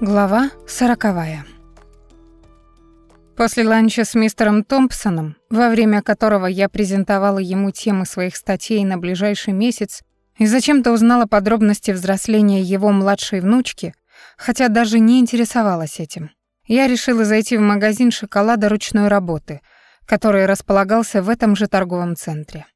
Глава сороковая. После ланча с мистером Томпсоном, во время которого я презентовала ему темы своих статей на ближайший месяц и зачем-то узнала подробности взросления его младшей внучки, хотя даже не интересовалась этим, я решила зайти в магазин шоколада ручной работы, который располагался в этом же торговом центре.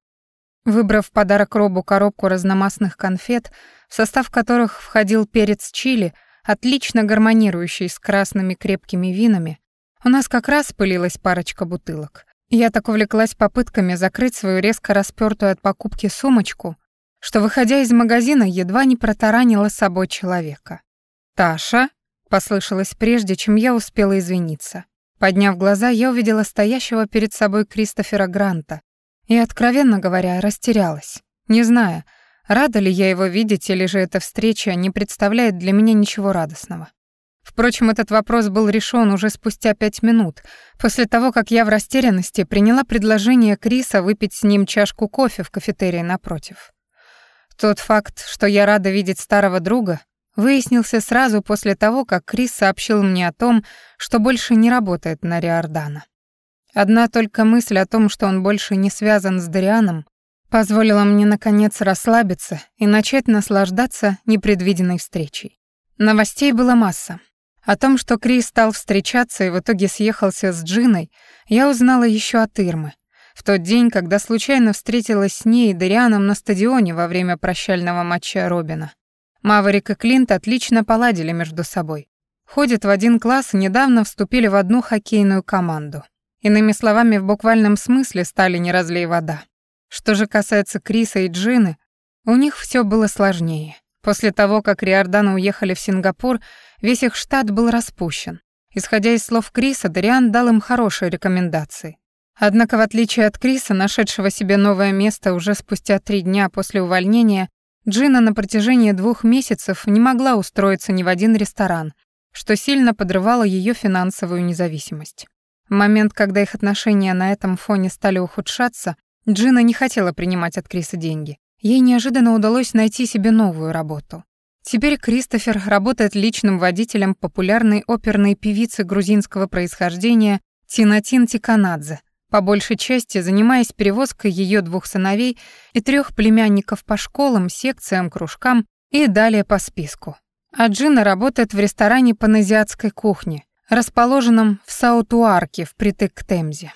Выбрав подарок Робу коробку разномастных конфет, в состав которых входил перец чили — отлично гармонирующий с красными крепкими винами, у нас как раз пылилась парочка бутылок. Я так увлеклась попытками закрыть свою резко распёртую от покупки сумочку, что, выходя из магазина, едва не протаранила с собой человека. «Таша?» — послышалось прежде, чем я успела извиниться. Подняв глаза, я увидела стоящего перед собой Кристофера Гранта и, откровенно говоря, растерялась, не зная, Рада ли я его видеть, или же эта встреча не представляет для меня ничего радостного? Впрочем, этот вопрос был решен уже спустя пять минут, после того, как я в растерянности приняла предложение Криса выпить с ним чашку кофе в кафетерии напротив. Тот факт, что я рада видеть старого друга, выяснился сразу после того, как Крис сообщил мне о том, что больше не работает на Риордана. Одна только мысль о том, что он больше не связан с Дарианом, позволила мне наконец расслабиться и начать наслаждаться непредвиденной встречей. Новостей было масса. О том, что Крис стал встречаться и в итоге съехался с Джиной, я узнала еще от Ирмы. В тот день, когда случайно встретилась с ней и Дарианом на стадионе во время прощального матча Робина. Маврик и Клинт отлично поладили между собой. Ходят в один класс и недавно вступили в одну хоккейную команду. Иными словами, в буквальном смысле стали не разлей вода. Что же касается Криса и Джины, у них все было сложнее. После того, как Риорданы уехали в Сингапур, весь их штат был распущен. Исходя из слов Криса, Дариан дал им хорошие рекомендации. Однако, в отличие от Криса, нашедшего себе новое место уже спустя три дня после увольнения, Джина на протяжении двух месяцев не могла устроиться ни в один ресторан, что сильно подрывало ее финансовую независимость. В момент, когда их отношения на этом фоне стали ухудшаться, Джина не хотела принимать от Криса деньги. Ей неожиданно удалось найти себе новую работу. Теперь Кристофер работает личным водителем популярной оперной певицы грузинского происхождения Тинатин Тиканадзе, по большей части занимаясь перевозкой ее двух сыновей и трех племянников по школам, секциям, кружкам и далее по списку. А Джина работает в ресторане паназиатской кухни, расположенном в Саутуарке впритык к Темзе.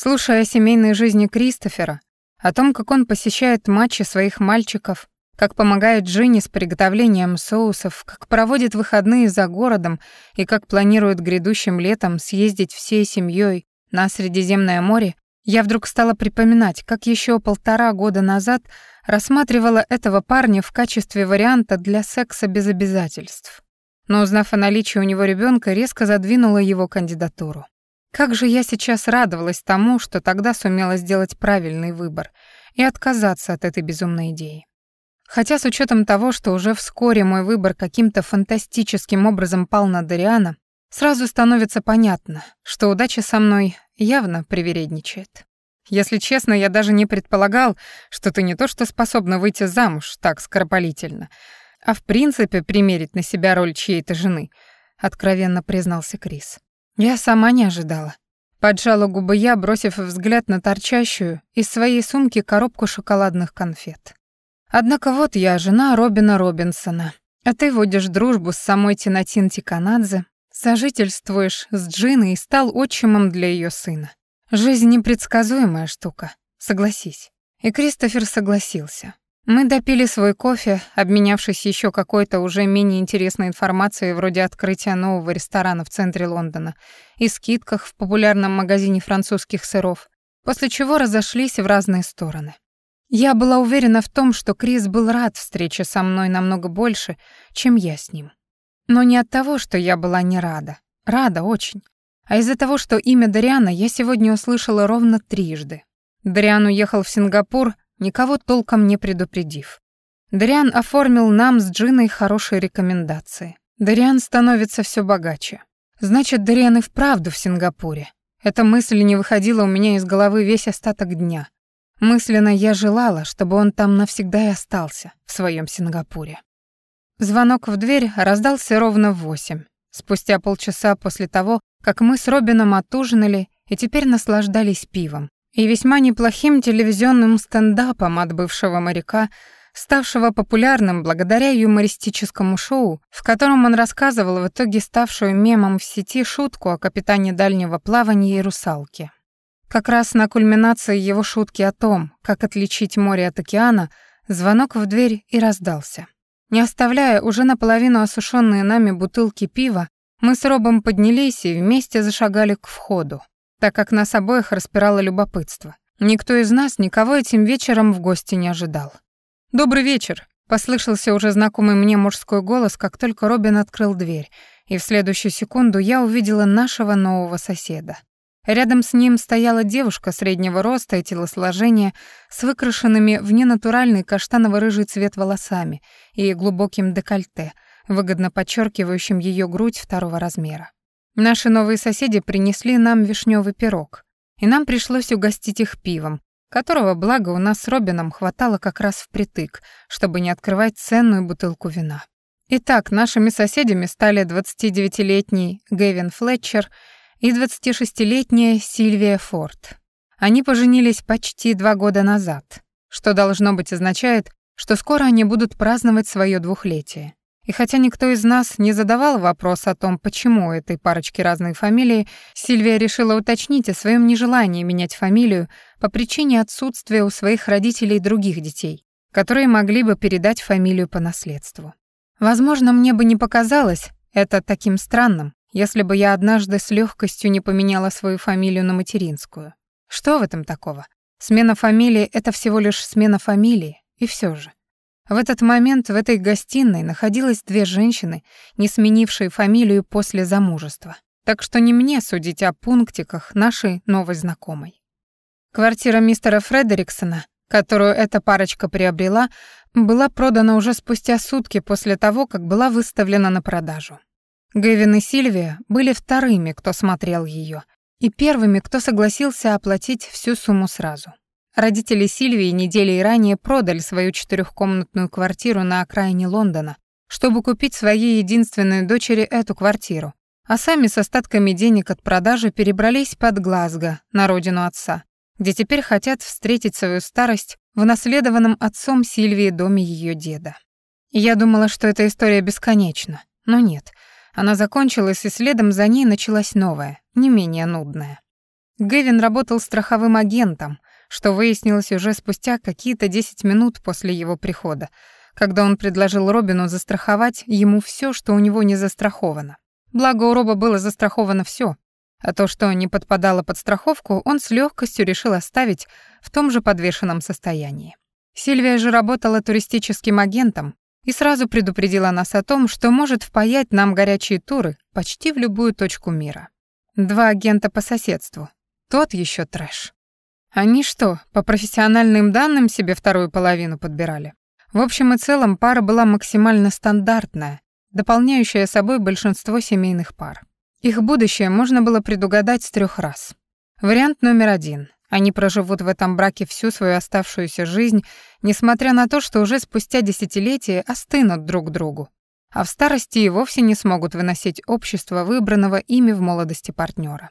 Слушая о семейной жизни Кристофера, о том, как он посещает матчи своих мальчиков, как помогает Джинни с приготовлением соусов, как проводит выходные за городом и как планирует грядущим летом съездить всей семьей на Средиземное море, я вдруг стала припоминать, как еще полтора года назад рассматривала этого парня в качестве варианта для секса без обязательств. Но узнав о наличии у него ребенка, резко задвинула его кандидатуру. Как же я сейчас радовалась тому, что тогда сумела сделать правильный выбор и отказаться от этой безумной идеи. Хотя с учетом того, что уже вскоре мой выбор каким-то фантастическим образом пал на Дариана, сразу становится понятно, что удача со мной явно привередничает. Если честно, я даже не предполагал, что ты не то что способна выйти замуж так скоропалительно, а в принципе примерить на себя роль чьей-то жены, откровенно признался Крис. Я сама не ожидала. Поджала губы я, бросив взгляд на торчащую из своей сумки коробку шоколадных конфет. Однако вот я, жена Робина Робинсона, а ты водишь дружбу с самой Тинатин Тиканадзе, сожительствуешь с Джиной и стал отчимом для ее сына. Жизнь непредсказуемая штука, согласись. И Кристофер согласился. Мы допили свой кофе, обменявшись еще какой-то уже менее интересной информацией вроде открытия нового ресторана в центре Лондона и скидках в популярном магазине французских сыров, после чего разошлись в разные стороны. Я была уверена в том, что Крис был рад встрече со мной намного больше, чем я с ним. Но не от того, что я была не рада. Рада очень. А из-за того, что имя Дариана я сегодня услышала ровно трижды. Дариан уехал в Сингапур никого толком не предупредив. Дариан оформил нам с Джиной хорошие рекомендации. Дариан становится все богаче. Значит, Дариан и вправду в Сингапуре. Эта мысль не выходила у меня из головы весь остаток дня. Мысленно я желала, чтобы он там навсегда и остался, в своем Сингапуре. Звонок в дверь раздался ровно в восемь, спустя полчаса после того, как мы с Робином отужинали и теперь наслаждались пивом и весьма неплохим телевизионным стендапом от бывшего моряка, ставшего популярным благодаря юмористическому шоу, в котором он рассказывал в итоге ставшую мемом в сети шутку о капитане дальнего плавания и русалке. Как раз на кульминации его шутки о том, как отличить море от океана, звонок в дверь и раздался. Не оставляя уже наполовину осушенные нами бутылки пива, мы с Робом поднялись и вместе зашагали к входу, так как нас обоих распирало любопытство. Никто из нас никого этим вечером в гости не ожидал. «Добрый вечер», — послышался уже знакомый мне мужской голос, как только Робин открыл дверь, и в следующую секунду я увидела нашего нового соседа. Рядом с ним стояла девушка среднего роста и телосложения с выкрашенными в ненатуральный каштаново-рыжий цвет волосами и глубоким декольте, выгодно подчеркивающим ее грудь второго размера. Наши новые соседи принесли нам вишневый пирог, и нам пришлось угостить их пивом, которого, благо, у нас с Робином хватало как раз впритык, чтобы не открывать ценную бутылку вина. Итак, нашими соседями стали 29-летний Гэвин Флетчер и 26-летняя Сильвия Форд. Они поженились почти два года назад, что должно быть означает, что скоро они будут праздновать свое двухлетие. И хотя никто из нас не задавал вопрос о том, почему у этой парочки разные фамилии, Сильвия решила уточнить о своем нежелании менять фамилию по причине отсутствия у своих родителей других детей, которые могли бы передать фамилию по наследству. Возможно, мне бы не показалось это таким странным, если бы я однажды с легкостью не поменяла свою фамилию на материнскую. Что в этом такого? Смена фамилии — это всего лишь смена фамилии, и все же. В этот момент в этой гостиной находилось две женщины, не сменившие фамилию после замужества. Так что не мне судить о пунктиках нашей новой знакомой. Квартира мистера Фредериксона, которую эта парочка приобрела, была продана уже спустя сутки после того, как была выставлена на продажу. Гэвин и Сильвия были вторыми, кто смотрел ее, и первыми, кто согласился оплатить всю сумму сразу. Родители Сильвии недели ранее продали свою четырехкомнатную квартиру на окраине Лондона, чтобы купить своей единственной дочери эту квартиру, а сами с остатками денег от продажи перебрались под Глазго, на родину отца, где теперь хотят встретить свою старость в наследованном отцом Сильвии доме ее деда. я думала, что эта история бесконечна, но нет. Она закончилась, и следом за ней началась новая, не менее нудная. Гэвин работал страховым агентом, что выяснилось уже спустя какие-то 10 минут после его прихода, когда он предложил Робину застраховать ему все, что у него не застраховано. Благо у Роба было застраховано все, а то, что не подпадало под страховку, он с легкостью решил оставить в том же подвешенном состоянии. Сильвия же работала туристическим агентом и сразу предупредила нас о том, что может впаять нам горячие туры почти в любую точку мира. Два агента по соседству. Тот еще трэш. Они что, по профессиональным данным себе вторую половину подбирали? В общем и целом пара была максимально стандартная, дополняющая собой большинство семейных пар. Их будущее можно было предугадать с трех раз. Вариант номер один. Они проживут в этом браке всю свою оставшуюся жизнь, несмотря на то, что уже спустя десятилетия остынут друг другу, а в старости и вовсе не смогут выносить общество выбранного ими в молодости партнера.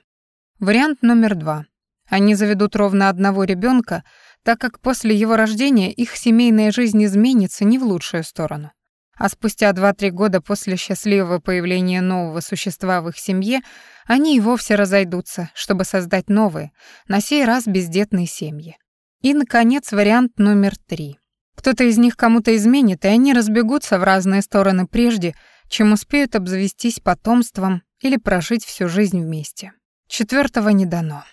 Вариант номер два. Они заведут ровно одного ребенка, так как после его рождения их семейная жизнь изменится не в лучшую сторону. А спустя 2-3 года после счастливого появления нового существа в их семье, они и вовсе разойдутся, чтобы создать новые, на сей раз бездетные семьи. И, наконец, вариант номер три. Кто-то из них кому-то изменит, и они разбегутся в разные стороны прежде, чем успеют обзавестись потомством или прожить всю жизнь вместе. Четвертого не дано.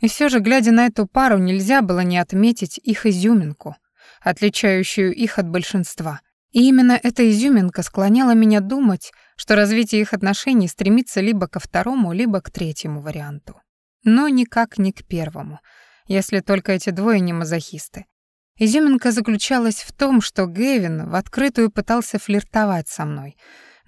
И все же, глядя на эту пару, нельзя было не отметить их изюминку, отличающую их от большинства. И именно эта изюминка склоняла меня думать, что развитие их отношений стремится либо ко второму, либо к третьему варианту. Но никак не к первому, если только эти двое не мазохисты. Изюминка заключалась в том, что Гэвин в открытую пытался флиртовать со мной.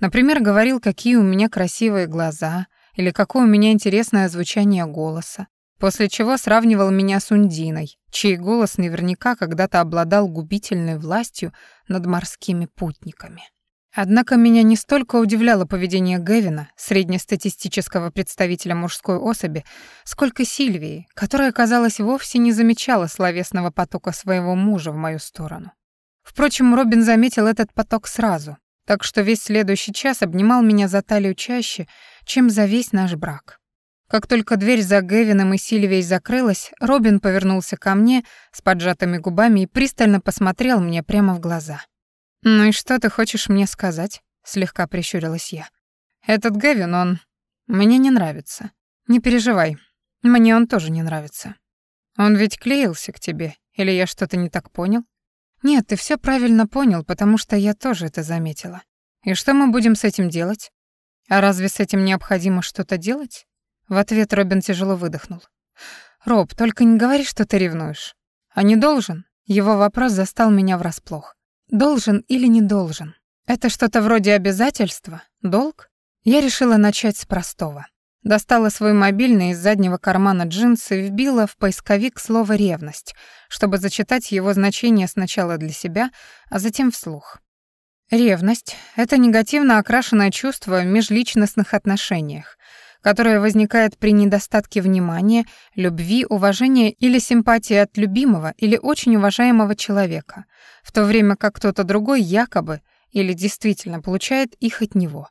Например, говорил, какие у меня красивые глаза или какое у меня интересное звучание голоса после чего сравнивал меня с Ундиной, чей голос наверняка когда-то обладал губительной властью над морскими путниками. Однако меня не столько удивляло поведение Гевина, среднестатистического представителя мужской особи, сколько Сильвии, которая, казалось, вовсе не замечала словесного потока своего мужа в мою сторону. Впрочем, Робин заметил этот поток сразу, так что весь следующий час обнимал меня за талию чаще, чем за весь наш брак. Как только дверь за Гевином и Сильвией закрылась, Робин повернулся ко мне с поджатыми губами и пристально посмотрел мне прямо в глаза. «Ну и что ты хочешь мне сказать?» — слегка прищурилась я. «Этот Гевин, он... мне не нравится. Не переживай, мне он тоже не нравится. Он ведь клеился к тебе, или я что-то не так понял?» «Нет, ты все правильно понял, потому что я тоже это заметила. И что мы будем с этим делать? А разве с этим необходимо что-то делать?» В ответ Робин тяжело выдохнул. «Роб, только не говори, что ты ревнуешь. А не должен?» Его вопрос застал меня врасплох. Должен или не должен? Это что-то вроде обязательства? Долг? Я решила начать с простого. Достала свой мобильный из заднего кармана джинсы и вбила в поисковик слово «ревность», чтобы зачитать его значение сначала для себя, а затем вслух. Ревность — это негативно окрашенное чувство в межличностных отношениях, которое возникает при недостатке внимания, любви, уважения или симпатии от любимого или очень уважаемого человека, в то время как кто-то другой якобы или действительно получает их от него.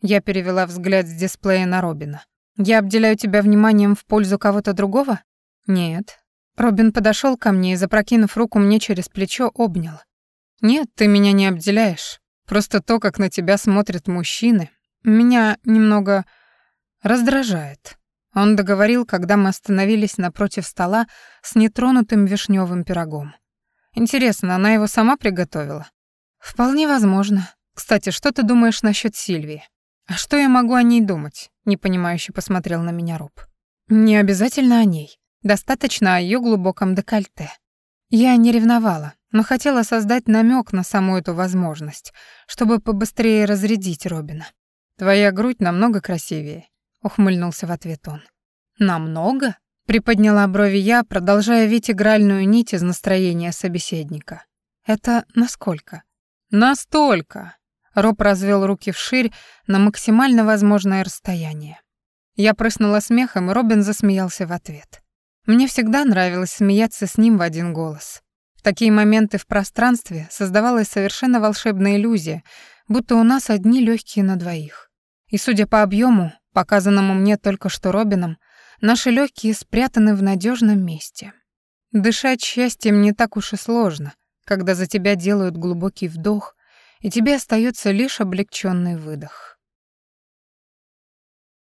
Я перевела взгляд с дисплея на Робина. «Я обделяю тебя вниманием в пользу кого-то другого?» «Нет». Робин подошел ко мне и, запрокинув руку мне через плечо, обнял. «Нет, ты меня не обделяешь. Просто то, как на тебя смотрят мужчины, меня немного Раздражает. Он договорил, когда мы остановились напротив стола с нетронутым вишневым пирогом. Интересно, она его сама приготовила? Вполне возможно. Кстати, что ты думаешь насчет Сильвии? А что я могу о ней думать? Непонимающе посмотрел на меня Роб. Не обязательно о ней. Достаточно о ее глубоком декольте. Я не ревновала, но хотела создать намек на саму эту возможность, чтобы побыстрее разрядить Робина. Твоя грудь намного красивее ухмыльнулся в ответ он. Намного? Приподняла брови я, продолжая видеть игральную нить из настроения собеседника. Это насколько? Настолько. Роб развел руки вширь на максимально возможное расстояние. Я прыснула смехом, и Робин засмеялся в ответ. Мне всегда нравилось смеяться с ним в один голос. В такие моменты в пространстве создавалась совершенно волшебная иллюзия, будто у нас одни легкие на двоих. И, судя по объему, показанному мне только что Робином, наши легкие спрятаны в надежном месте. Дышать счастьем не так уж и сложно, когда за тебя делают глубокий вдох, и тебе остается лишь облегченный выдох.